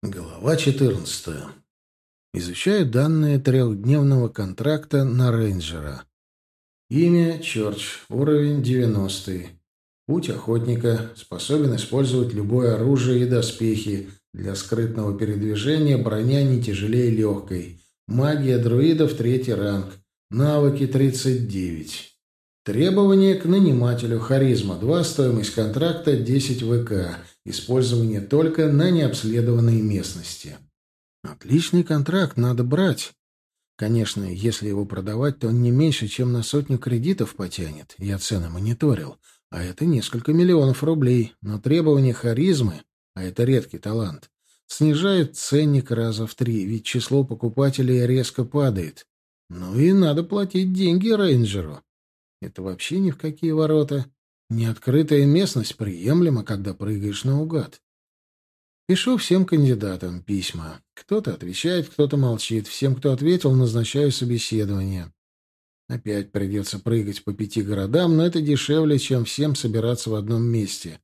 Глава 14. Изучаю данные трехдневного контракта на рейнджера. Имя Чёрч, уровень 90. Путь охотника, способен использовать любое оружие и доспехи для скрытного передвижения, броня не тяжелее легкой. Магия друидов третий ранг. Навыки 39. Требования к нанимателю. Харизма 2, стоимость контракта 10 ВК. Использование только на необследованной местности. Отличный контракт, надо брать. Конечно, если его продавать, то он не меньше, чем на сотню кредитов потянет. Я цены мониторил. А это несколько миллионов рублей. Но требования харизмы, а это редкий талант, снижает ценник раза в три, ведь число покупателей резко падает. Ну и надо платить деньги рейнджеру. Это вообще ни в какие ворота. Неоткрытая местность приемлема, когда прыгаешь наугад. Пишу всем кандидатам письма. Кто-то отвечает, кто-то молчит. Всем, кто ответил, назначаю собеседование. Опять придется прыгать по пяти городам, но это дешевле, чем всем собираться в одном месте.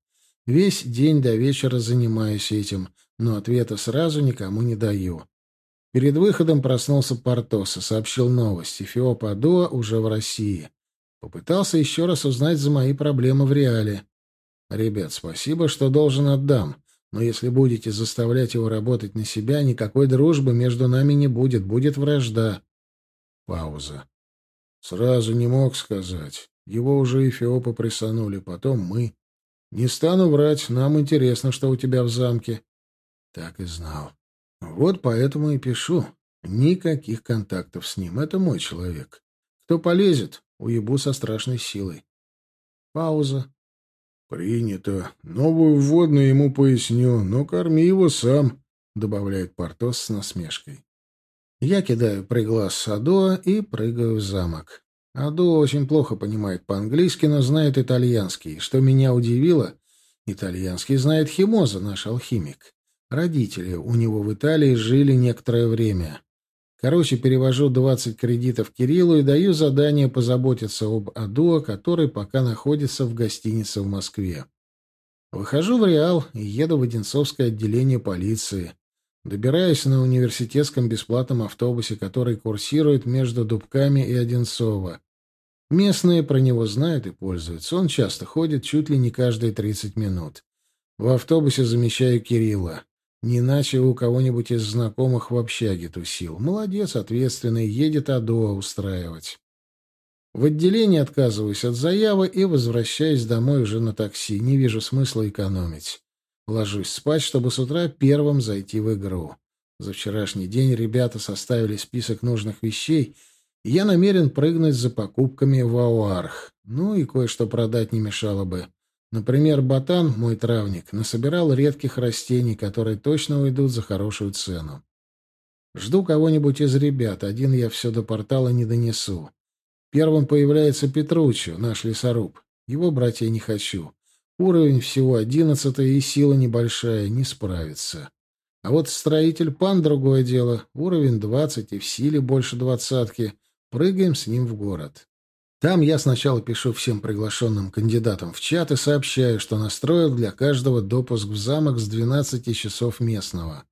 Весь день до вечера занимаюсь этим, но ответа сразу никому не даю. Перед выходом проснулся Портос и сообщил новость. Эфиоп Адуа уже в России. Попытался еще раз узнать за мои проблемы в реале. «Ребят, спасибо, что должен отдам. Но если будете заставлять его работать на себя, никакой дружбы между нами не будет. Будет вражда». Пауза. Сразу не мог сказать. Его уже эфиопы присанули, потом мы. Не стану врать, нам интересно, что у тебя в замке. Так и знал. Вот поэтому и пишу. Никаких контактов с ним. Это мой человек. Кто полезет, Уебу со страшной силой. Пауза. «Принято. Новую вводную ему поясню, но корми его сам», — добавляет Портос с насмешкой. Я кидаю приглас Адоа и прыгаю в замок. Адоа очень плохо понимает по-английски, но знает итальянский. Что меня удивило, итальянский знает Химоза, наш алхимик. Родители у него в Италии жили некоторое время. Короче, перевожу 20 кредитов Кириллу и даю задание позаботиться об Адуа, который пока находится в гостинице в Москве. Выхожу в Реал и еду в Одинцовское отделение полиции. Добираюсь на университетском бесплатном автобусе, который курсирует между Дубками и Одинцово. Местные про него знают и пользуются. Он часто ходит чуть ли не каждые 30 минут. В автобусе замещаю Кирилла. Не иначе у кого-нибудь из знакомых в общаге тусил. Молодец, ответственный, едет АДО устраивать. В отделении отказываюсь от заявы и возвращаюсь домой уже на такси. Не вижу смысла экономить. Ложусь спать, чтобы с утра первым зайти в игру. За вчерашний день ребята составили список нужных вещей, и я намерен прыгнуть за покупками в Ауарх. Ну и кое-что продать не мешало бы. Например, ботан, мой травник, насобирал редких растений, которые точно уйдут за хорошую цену. Жду кого-нибудь из ребят, один я все до портала не донесу. Первым появляется Петруччо, наш лесоруб. Его брать я не хочу. Уровень всего одиннадцатый, и сила небольшая, не справится. А вот строитель пан — другое дело. Уровень двадцать и в силе больше двадцатки. Прыгаем с ним в город. Там я сначала пишу всем приглашенным кандидатам в чат и сообщаю, что настроил для каждого допуск в замок с 12 часов местного.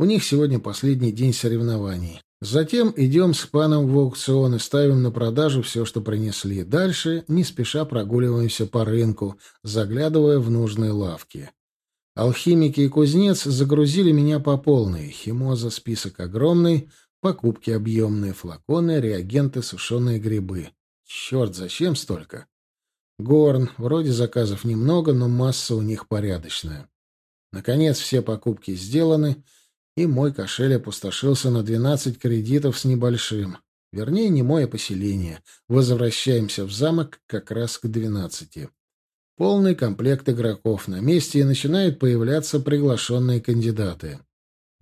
У них сегодня последний день соревнований. Затем идем с паном в аукцион и ставим на продажу все, что принесли. Дальше не спеша прогуливаемся по рынку, заглядывая в нужные лавки. Алхимики и кузнец загрузили меня по полной. Химоза список огромный, покупки объемные, флаконы, реагенты, сушеные грибы. Черт, зачем столько? Горн. Вроде заказов немного, но масса у них порядочная. Наконец все покупки сделаны, и мой кошель опустошился на 12 кредитов с небольшим. Вернее, не мое поселение. Возвращаемся в замок как раз к 12. Полный комплект игроков на месте, и начинают появляться приглашенные кандидаты.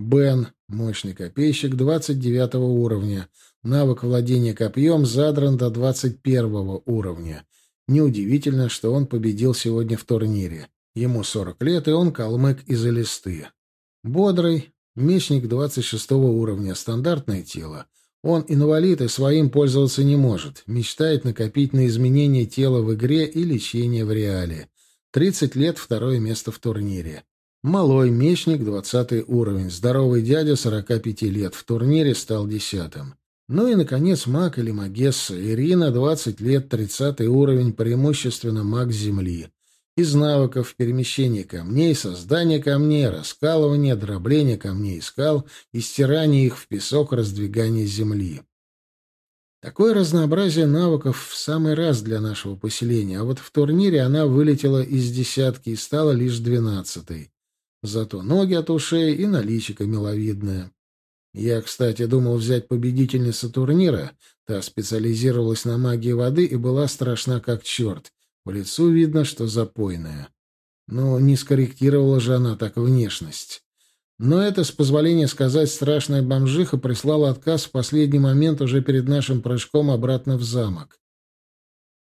Бен, мощный копейщик 29 уровня, Навык владения копьем задран до 21 уровня. Неудивительно, что он победил сегодня в турнире. Ему 40 лет, и он калмык из Элисты. Бодрый, мечник 26 уровня, стандартное тело. Он инвалид и своим пользоваться не может. Мечтает накопить на изменение тела в игре и лечение в реале. 30 лет, второе место в турнире. Малой мечник, двадцатый уровень. Здоровый дядя, сорока пяти лет. В турнире стал десятым. Ну и, наконец, маг или магесса. Ирина, двадцать лет, тридцатый уровень, преимущественно маг Земли. Из навыков перемещения камней, создания камней, раскалывания, дробления камней и скал и стирания их в песок, раздвигания земли. Такое разнообразие навыков в самый раз для нашего поселения, а вот в турнире она вылетела из десятки и стала лишь двенадцатой. Зато ноги от ушей и наличика миловидная. Я, кстати, думал взять победительницу турнира. Та специализировалась на магии воды и была страшна как черт. По лицу видно, что запойная. Но не скорректировала же она так внешность. Но это, с позволения сказать, страшная бомжиха прислала отказ в последний момент уже перед нашим прыжком обратно в замок.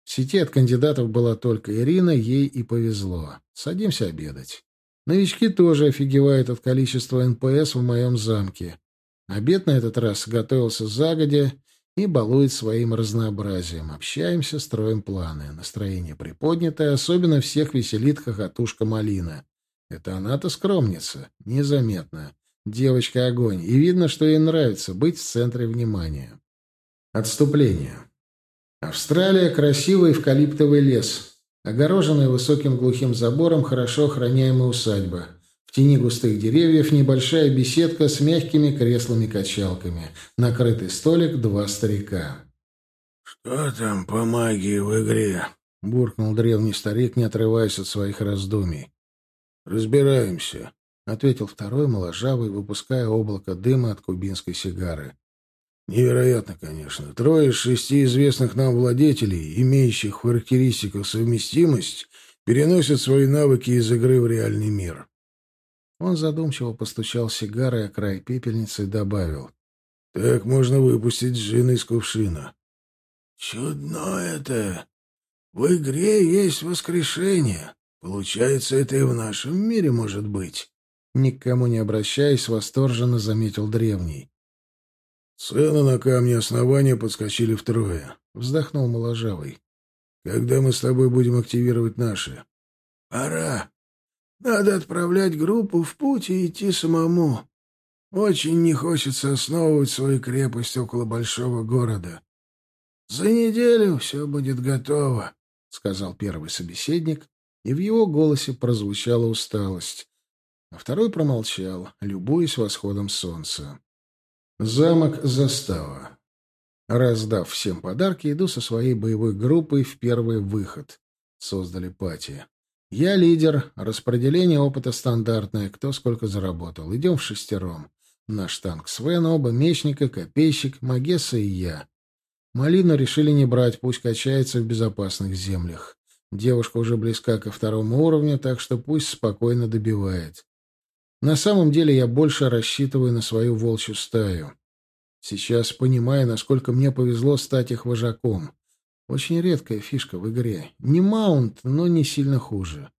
В сети от кандидатов была только Ирина, ей и повезло. Садимся обедать. Новички тоже офигевают от количества НПС в моем замке. Обед на этот раз готовился загодя, и балует своим разнообразием. Общаемся, строим планы. Настроение приподнятое, особенно всех веселит хохотушка Малина. Это она-то скромница, незаметно. Девочка огонь, и видно, что ей нравится быть в центре внимания. Отступление. Австралия — красивый эвкалиптовый лес, огороженная высоким глухим забором хорошо охраняемая усадьба — в тени густых деревьев небольшая беседка с мягкими креслами-качалками. Накрытый столик, два старика. «Что там по магии в игре?» — буркнул древний старик, не отрываясь от своих раздумий. «Разбираемся», — ответил второй моложавый, выпуская облако дыма от кубинской сигары. «Невероятно, конечно. Трое из шести известных нам владетелей, имеющих в характеристиках совместимость, переносят свои навыки из игры в реальный мир. Он задумчиво постучал сигарой о край пепельницы и добавил. «Так можно выпустить джин из кувшина». «Чудно это. В игре есть воскрешение. Получается, это и в нашем мире может быть». Никому не обращаясь, восторженно заметил древний. «Цены на камни основания подскочили втрое», — вздохнул моложавый. «Когда мы с тобой будем активировать наши?» «Пора. Надо отправлять группу в путь и идти самому. Очень не хочется основывать свою крепость около большого города. За неделю все будет готово, — сказал первый собеседник, и в его голосе прозвучала усталость. А второй промолчал, любуясь восходом солнца. Замок Застава. Раздав всем подарки, иду со своей боевой группой в первый выход. Создали пати. Я лидер, распределение опыта стандартное, кто сколько заработал. Идем в шестером. Наш танк Свен, оба мечника, копейщик, Магесса и я. Малину решили не брать, пусть качается в безопасных землях. Девушка уже близка ко второму уровню, так что пусть спокойно добивает. На самом деле я больше рассчитываю на свою волчью стаю. Сейчас понимаю, насколько мне повезло стать их вожаком. Очень редкая фишка в игре. Не маунт, но не сильно хуже.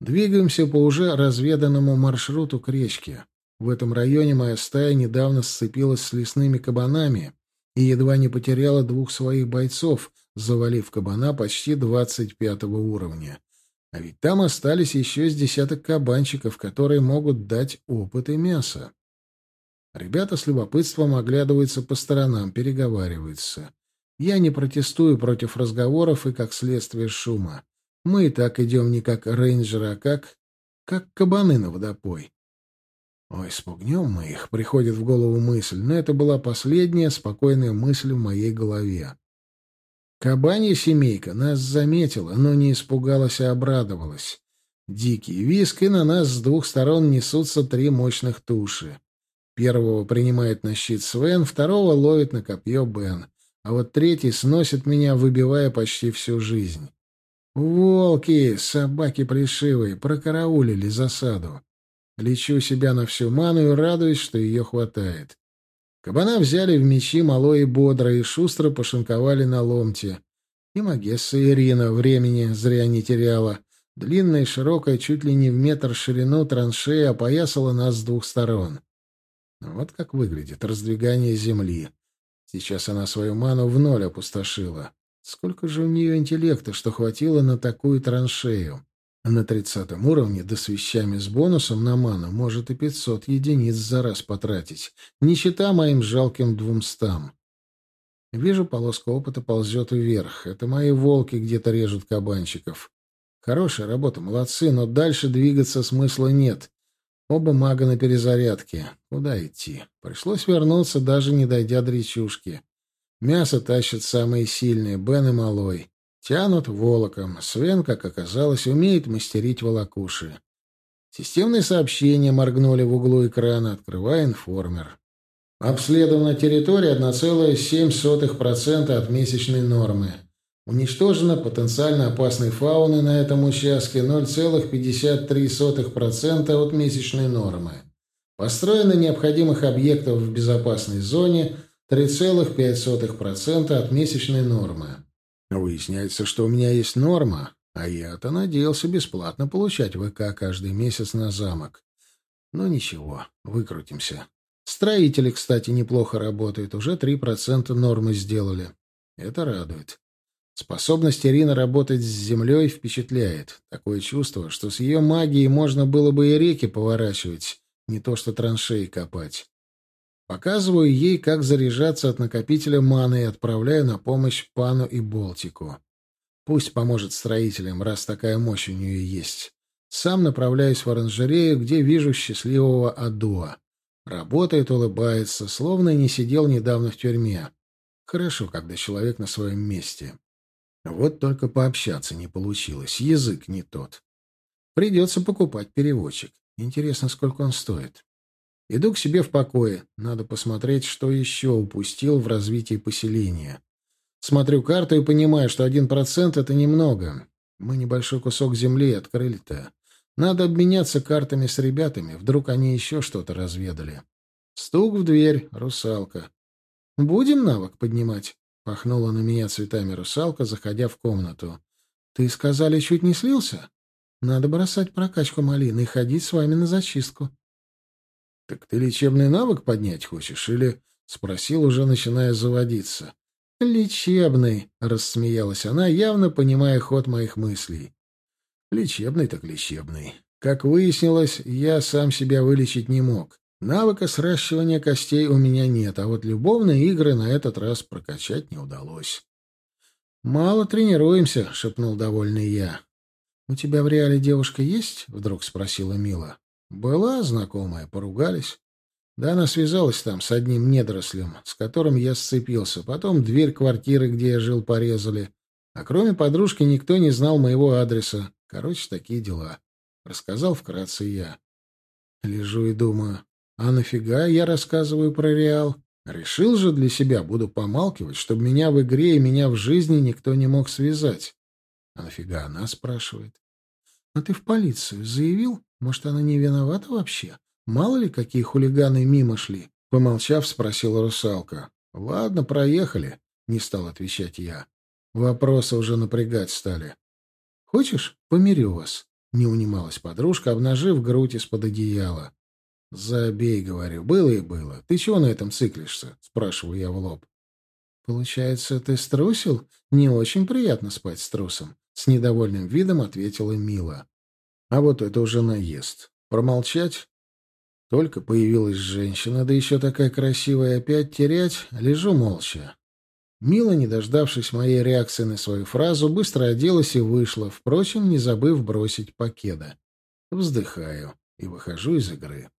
Двигаемся по уже разведанному маршруту к речке. В этом районе моя стая недавно сцепилась с лесными кабанами и едва не потеряла двух своих бойцов, завалив кабана почти двадцать пятого уровня. А ведь там остались еще с десяток кабанчиков, которые могут дать опыт и мясо. Ребята с любопытством оглядываются по сторонам, переговариваются. Я не протестую против разговоров и, как следствие, шума. Мы и так идем не как рейнджеры, а как... как кабаны на водопой. Ой, спугнем мы их, приходит в голову мысль, но это была последняя спокойная мысль в моей голове. Кабанья семейка нас заметила, но не испугалась, а обрадовалась. Дикий виск, и на нас с двух сторон несутся три мощных туши. Первого принимает на щит Свен, второго ловит на копье Бен а вот третий сносит меня, выбивая почти всю жизнь. Волки, собаки плешивые, прокараулили засаду. Лечу себя на всю ману и радуюсь, что ее хватает. Кабана взяли в мечи мало и бодро, и шустро пошинковали на ломте. И Магесса Ирина времени зря не теряла. Длинная широкая, чуть ли не в метр ширину траншея опоясала нас с двух сторон. Вот как выглядит раздвигание земли. Сейчас она свою ману в ноль опустошила. Сколько же у нее интеллекта, что хватило на такую траншею? На тридцатом уровне, да с вещами с бонусом на ману, может и пятьсот единиц за раз потратить, не считая моим жалким двумстам. Вижу, полоска опыта ползет вверх. Это мои волки где-то режут кабанчиков. Хорошая работа, молодцы, но дальше двигаться смысла нет. Оба мага на перезарядке. Куда идти? Пришлось вернуться, даже не дойдя до речушки. Мясо тащат самые сильные, Бен и Малой. Тянут волоком. Свен, как оказалось, умеет мастерить волокуши. Системные сообщения моргнули в углу экрана, открывая информер. Обследована территория 1,7% от месячной нормы. Уничтожено потенциально опасной фауны на этом участке 0,53% от месячной нормы. Построено необходимых объектов в безопасной зоне 3,5% от месячной нормы. Выясняется, что у меня есть норма, а я-то надеялся бесплатно получать ВК каждый месяц на замок. Но ничего, выкрутимся. Строители, кстати, неплохо работают, уже 3% нормы сделали. Это радует. Способность Ирины работать с землей впечатляет. Такое чувство, что с ее магией можно было бы и реки поворачивать, не то что траншеи копать. Показываю ей, как заряжаться от накопителя маны и отправляю на помощь Пану и Болтику. Пусть поможет строителям, раз такая мощь у нее есть. Сам направляюсь в оранжерею, где вижу счастливого Адуа. Работает, улыбается, словно не сидел недавно в тюрьме. Хорошо, когда человек на своем месте. Вот только пообщаться не получилось, язык не тот. Придется покупать переводчик. Интересно, сколько он стоит. Иду к себе в покое. Надо посмотреть, что еще упустил в развитии поселения. Смотрю карту и понимаю, что один процент — это немного. Мы небольшой кусок земли открыли-то. Надо обменяться картами с ребятами. Вдруг они еще что-то разведали. Стук в дверь. Русалка. «Будем навык поднимать?» — пахнула на меня цветами русалка, заходя в комнату. «Ты, сказали, чуть не слился? Надо бросать прокачку малины и ходить с вами на зачистку». «Так ты лечебный навык поднять хочешь или...» — спросил, уже начиная заводиться. «Лечебный», — рассмеялась она, явно понимая ход моих мыслей. «Лечебный так лечебный. Как выяснилось, я сам себя вылечить не мог. Навыка сращивания костей у меня нет, а вот любовные игры на этот раз прокачать не удалось. «Мало тренируемся», — шепнул довольный я. «У тебя в реале девушка есть?» — вдруг спросила Мила. «Была знакомая, поругались. Да она связалась там с одним недорослем, с которым я сцепился. Потом дверь квартиры, где я жил, порезали. А кроме подружки никто не знал моего адреса. Короче, такие дела. Рассказал вкратце я. Лежу и думаю, а нафига я рассказываю про Реал? Решил же для себя, буду помалкивать, чтобы меня в игре и меня в жизни никто не мог связать. А нафига она спрашивает? А ты в полицию заявил? Может, она не виновата вообще? Мало ли, какие хулиганы мимо шли? Помолчав, спросила русалка. Ладно, проехали, не стал отвечать я. Вопросы уже напрягать стали. Хочешь, помирю вас? Не унималась подружка, обнажив грудь из-под одеяла. «Забей, — говорю, — было и было. Ты чего на этом циклишься?» — спрашиваю я в лоб. «Получается, ты струсил? Не очень приятно спать с трусом», — с недовольным видом ответила Мила. «А вот это уже наезд. Промолчать?» Только появилась женщина, да еще такая красивая, опять терять, лежу молча. Мила, не дождавшись моей реакции на свою фразу, быстро оделась и вышла, впрочем, не забыв бросить пакеда. Вздыхаю и выхожу из игры.